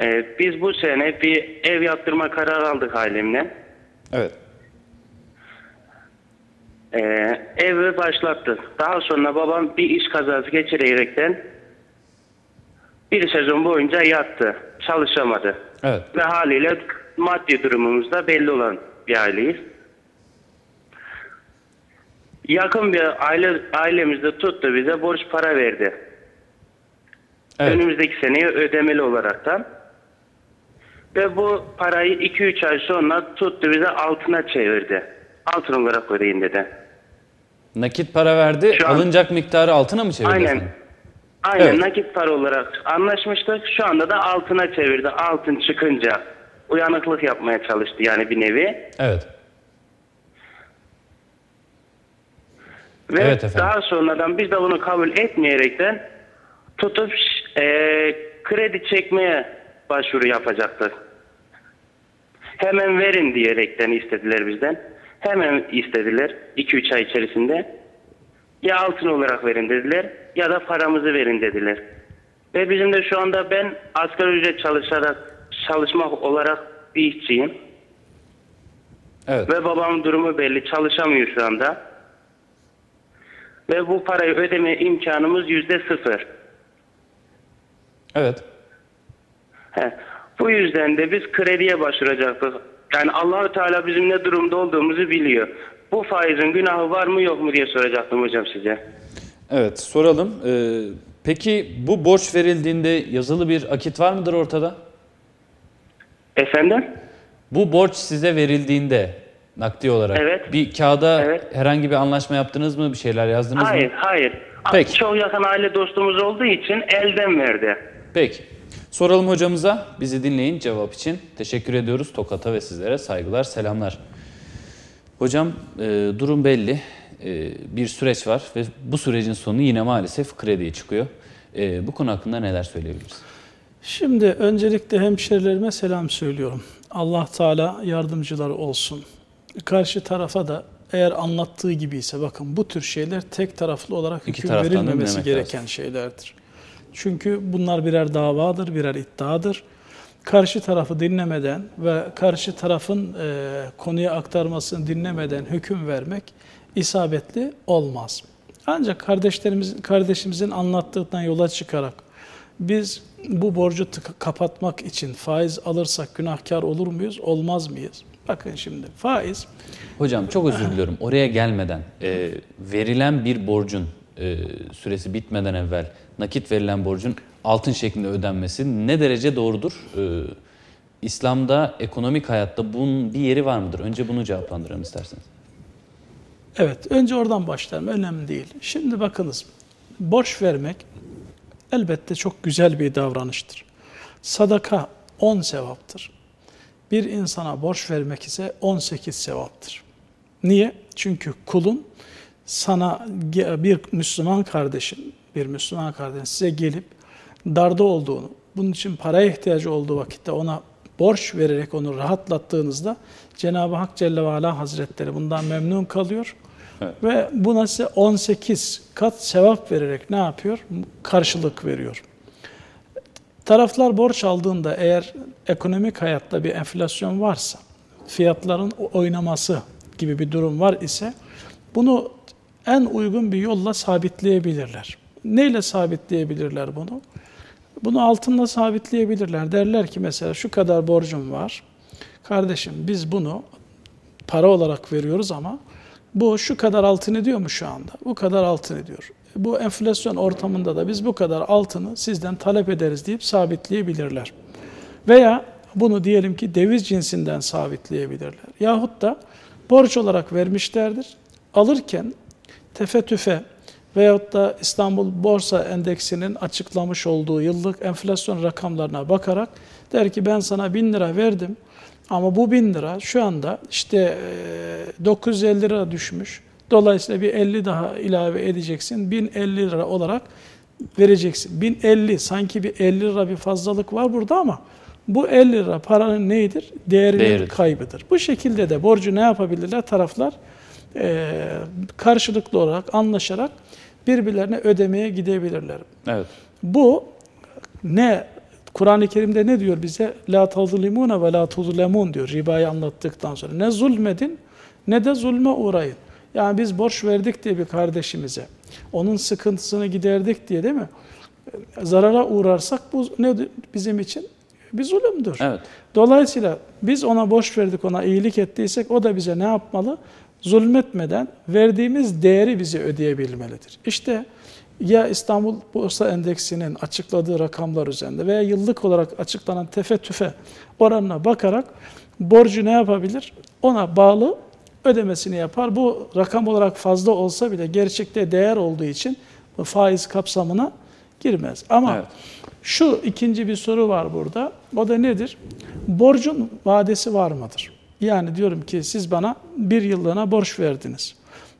Ee, biz bu sene bir ev yaptırma kararı aldık ailemle. Evet. Ee, evi başlattık. Daha sonra babam bir iş kazası geçirerekten bir sezon boyunca yattı. Çalışamadı. Evet. Ve haliyle maddi durumumuz da belli olan bir aileyiz. Yakın bir aile ailemizde tuttu bize borç para verdi. Evet. Önümüzdeki seneye ödemeli olaraktan. Ve bu parayı 2-3 ay sonra tuttu bize altına çevirdi. Altın olarak ödeyin dedi. Nakit para verdi. Şu an- alınacak miktarı altına mı çevirdi? Aynen. efendim? Aynen Evet. nakit para olarak anlaşmıştık. Şu anda da altına çevirdi. Altın çıkınca uyanıklık yapmaya çalıştı yani bir nevi. Evet. Ve Evet efendim. daha sonradan biz de bunu kabul etmeyerekten tutup e, kredi çekmeye başvuru yapacaktık. Hemen verin diyerekten istediler bizden. Hemen istediler 2-3 ay içerisinde. Ya altın olarak verin dediler ya da paramızı verin dediler. Ve bizim de şu anda ben asgari ücret çalışarak çalışmak olarak bir işçiyim. Evet. Ve babamın durumu belli çalışamıyor şu anda. Ve bu parayı ödeme imkanımız yüzde sıfır. Evet. He. Bu yüzden de biz krediye başvuracaktık. Yani Allahü Teala bizim ne durumda olduğumuzu biliyor. Bu faizin günahı var mı yok mu diye soracaktım hocam size. Evet soralım. Ee, peki bu borç verildiğinde yazılı bir akit var mıdır ortada? Efendim? Bu borç size verildiğinde nakdi olarak Evet. bir kağıda Evet. herhangi bir anlaşma yaptınız mı? Bir şeyler yazdınız Hayır, mı? hayır. Peki. Çok yakın aile dostumuz olduğu için elden verdi. Peki. Soralım hocamıza. Bizi dinleyin cevap için. Teşekkür ediyoruz Tokat'a ve sizlere saygılar, selamlar. Hocam e, durum belli. E, bir süreç var ve bu sürecin sonu yine maalesef krediye çıkıyor. E, bu konu hakkında neler söyleyebiliriz? Şimdi öncelikle hemşerilerime selam söylüyorum. Allah Teala yardımcıları olsun. Karşı tarafa da eğer anlattığı gibi ise bakın bu tür şeyler tek taraflı olarak hüküm verilmemesi gereken şeylerdir. Çünkü bunlar birer davadır, birer iddiadır. Karşı tarafı dinlemeden ve karşı tarafın e, konuya aktarmasını dinlemeden hüküm vermek isabetli olmaz. Ancak kardeşlerimizin kardeşimizin anlattığından yola çıkarak biz bu borcu kapatmak için faiz alırsak günahkar olur muyuz, olmaz mıyız? Bakın şimdi faiz Hocam çok özür diliyorum. Oraya gelmeden e, verilen bir borcun e, süresi bitmeden evvel nakit verilen borcun altın şeklinde ödenmesi ne derece doğrudur? E, İslam'da ekonomik hayatta bunun bir yeri var mıdır? Önce bunu cevaplandıralım isterseniz. Evet, önce oradan başlayalım. Önemli değil. Şimdi bakınız, borç vermek elbette çok güzel bir davranıştır. Sadaka 10 sevaptır. Bir insana borç vermek ise 18 sevaptır. Niye? Çünkü kulun sana bir Müslüman kardeşin, bir Müslüman kardeşin size gelip darda olduğunu, bunun için paraya ihtiyacı olduğu vakitte ona borç vererek onu rahatlattığınızda Cenab-ı Hak Celle ve Ala Hazretleri bundan memnun kalıyor. Evet. Ve buna size 18 kat sevap vererek ne yapıyor? Karşılık veriyor. Taraflar borç aldığında eğer ekonomik hayatta bir enflasyon varsa, fiyatların oynaması gibi bir durum var ise bunu en uygun bir yolla sabitleyebilirler. Neyle sabitleyebilirler bunu? Bunu altınla sabitleyebilirler. Derler ki mesela şu kadar borcum var. Kardeşim biz bunu para olarak veriyoruz ama bu şu kadar altın ediyor mu şu anda? Bu kadar altın ediyor. Bu enflasyon ortamında da biz bu kadar altını sizden talep ederiz deyip sabitleyebilirler. Veya bunu diyelim ki döviz cinsinden sabitleyebilirler. Yahut da borç olarak vermişlerdir. Alırken tefe tüfe veyahut da İstanbul Borsa Endeksinin açıklamış olduğu yıllık enflasyon rakamlarına bakarak der ki ben sana 1000 lira verdim ama bu 1000 lira şu anda işte e, 950 lira düşmüş. Dolayısıyla bir 50 daha ilave edeceksin. 1050 lira olarak vereceksin. 1050 sanki bir 50 lira bir fazlalık var burada ama bu 50 lira paranın neyidir? Değerinin Değeridir. kaybıdır. Bu şekilde de borcu ne yapabilirler? Taraflar e, karşılıklı olarak anlaşarak birbirlerine ödemeye gidebilirler. Evet. Bu ne Kur'an-ı Kerim'de ne diyor bize? La tazlimune ve la tuzlemun diyor ribayı anlattıktan sonra. Ne zulmedin ne de zulme uğrayın. Yani biz borç verdik diye bir kardeşimize, onun sıkıntısını giderdik diye değil mi? Zarara uğrarsak bu ne bizim için? Bir zulümdür. Evet. Dolayısıyla biz ona borç verdik, ona iyilik ettiysek o da bize ne yapmalı? Zulmetmeden verdiğimiz değeri bize ödeyebilmelidir. İşte ya İstanbul Borsa Endeksinin açıkladığı rakamlar üzerinde veya yıllık olarak açıklanan tefe tüfe oranına bakarak borcu ne yapabilir? Ona bağlı ödemesini yapar. Bu rakam olarak fazla olsa bile gerçekte değer olduğu için faiz kapsamına girmez. Ama Evet. şu ikinci bir soru var burada. O da nedir? Borcun vadesi var mıdır? Yani diyorum ki siz bana bir yıllığına borç verdiniz.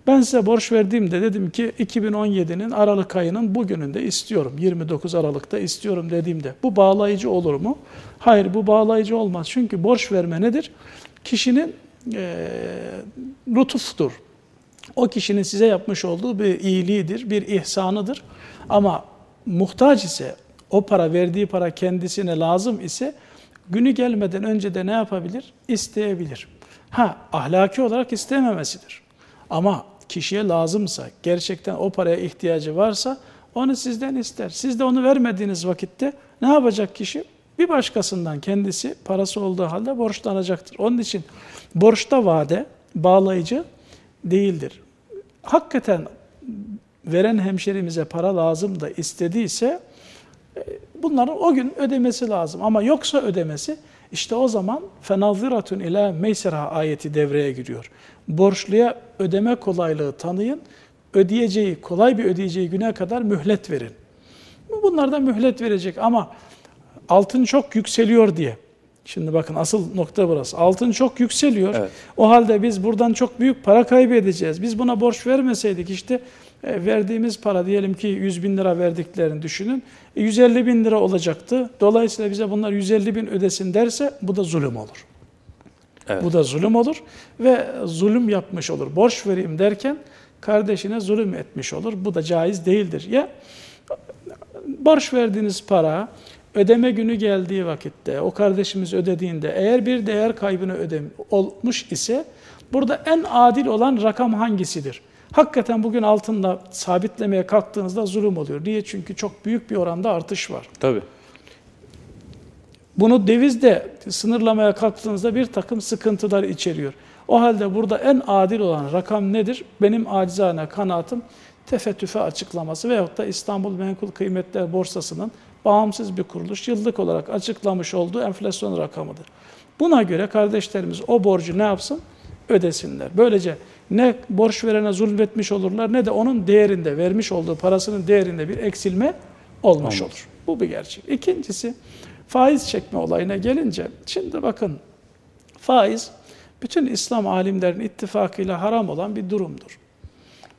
Ben size borç verdiğimde dedim ki 2017'nin Aralık ayının bugününde istiyorum. 29 Aralık'ta istiyorum dediğimde bu bağlayıcı olur mu? Hayır bu bağlayıcı olmaz. Çünkü borç verme nedir? Kişinin eee lütuftur. O kişinin size yapmış olduğu bir iyiliğidir, bir ihsanıdır. Ama muhtaç ise, o para verdiği para kendisine lazım ise günü gelmeden önce de ne yapabilir? İsteyebilir. Ha ahlaki olarak istememesidir. Ama kişiye lazımsa, gerçekten o paraya ihtiyacı varsa onu sizden ister. Siz de onu vermediğiniz vakitte ne yapacak kişi? Bir başkasından kendisi parası olduğu halde borçlanacaktır. Onun için borçta vade bağlayıcı değildir. Hakikaten veren hemşerimize para lazım da istediyse bunların o gün ödemesi lazım. Ama yoksa ödemesi işte o zaman fenaziratun ila meysera ayeti devreye giriyor. Borçluya ödeme kolaylığı tanıyın. Ödeyeceği, kolay bir ödeyeceği güne kadar mühlet verin. Bunlardan mühlet verecek ama altın çok yükseliyor diye. Şimdi bakın asıl nokta burası. Altın çok yükseliyor. Evet. O halde biz buradan çok büyük para kaybedeceğiz. Biz buna borç vermeseydik işte e, verdiğimiz para diyelim ki 100 bin lira verdiklerini düşünün. E, 150 bin lira olacaktı. Dolayısıyla bize bunlar 150 bin ödesin derse bu da zulüm olur. Evet. Bu da zulüm olur ve zulüm yapmış olur. Borç vereyim derken kardeşine zulüm etmiş olur. Bu da caiz değildir. Ya borç verdiğiniz para ödeme günü geldiği vakitte o kardeşimiz ödediğinde eğer bir değer kaybını ödem olmuş ise burada en adil olan rakam hangisidir? Hakikaten bugün altında sabitlemeye kalktığınızda zulüm oluyor. Niye? Çünkü çok büyük bir oranda artış var. Tabii. Bunu dövizde sınırlamaya kalktığınızda bir takım sıkıntılar içeriyor. O halde burada en adil olan rakam nedir? Benim acizane kanaatim tefettüfe açıklaması veyahut da İstanbul Menkul Kıymetler Borsası'nın bağımsız bir kuruluş yıllık olarak açıklamış olduğu enflasyon rakamıdır. Buna göre kardeşlerimiz o borcu ne yapsın? Ödesinler. Böylece ne borç verene zulmetmiş olurlar ne de onun değerinde, vermiş olduğu parasının değerinde bir eksilme olmuş Olmaz. olur. Bu bir gerçek. İkincisi faiz çekme olayına gelince şimdi bakın faiz bütün İslam alimlerin ittifakıyla haram olan bir durumdur.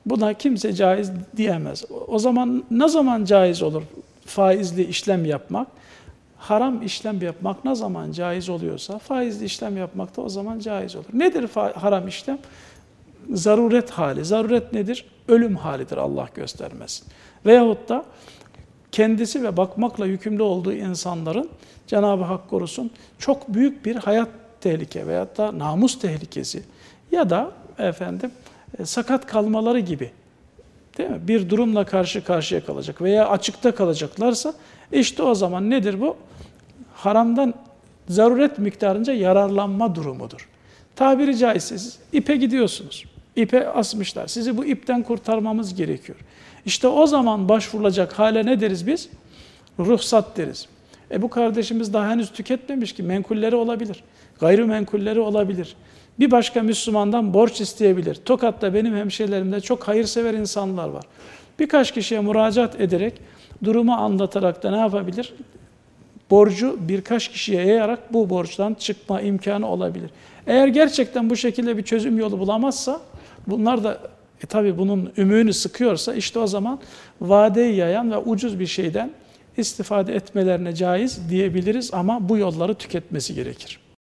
Buna kimse caiz diyemez. O zaman ne zaman caiz olur faizli işlem yapmak? Haram işlem yapmak ne zaman caiz oluyorsa faizli işlem yapmak da o zaman caiz olur. Nedir haram işlem? Zaruret hali. Zaruret nedir? Ölüm halidir Allah göstermesin. Veyahut da kendisi ve bakmakla yükümlü olduğu insanların Cenab-ı Hak korusun çok büyük bir hayat tehlike veyahut da namus tehlikesi ya da efendim e, sakat kalmaları gibi değil mi? Bir durumla karşı karşıya kalacak veya açıkta kalacaklarsa işte o zaman nedir bu? Haramdan zaruret miktarınca yararlanma durumudur. Tabiri caizse siz ipe gidiyorsunuz. İpe asmışlar. Sizi bu ipten kurtarmamız gerekiyor. İşte o zaman başvurulacak hale ne deriz biz? Ruhsat deriz. E bu kardeşimiz daha henüz tüketmemiş ki menkulleri olabilir. Gayrimenkulleri olabilir. Bir başka Müslümandan borç isteyebilir. Tokat'ta benim hemşehrilerimde çok hayırsever insanlar var. Birkaç kişiye müracaat ederek, durumu anlatarak da ne yapabilir? Borcu birkaç kişiye yayarak bu borçtan çıkma imkanı olabilir. Eğer gerçekten bu şekilde bir çözüm yolu bulamazsa, bunlar da e tabi bunun ümüğünü sıkıyorsa işte o zaman vadeyi yayan ve ucuz bir şeyden istifade etmelerine caiz diyebiliriz ama bu yolları tüketmesi gerekir.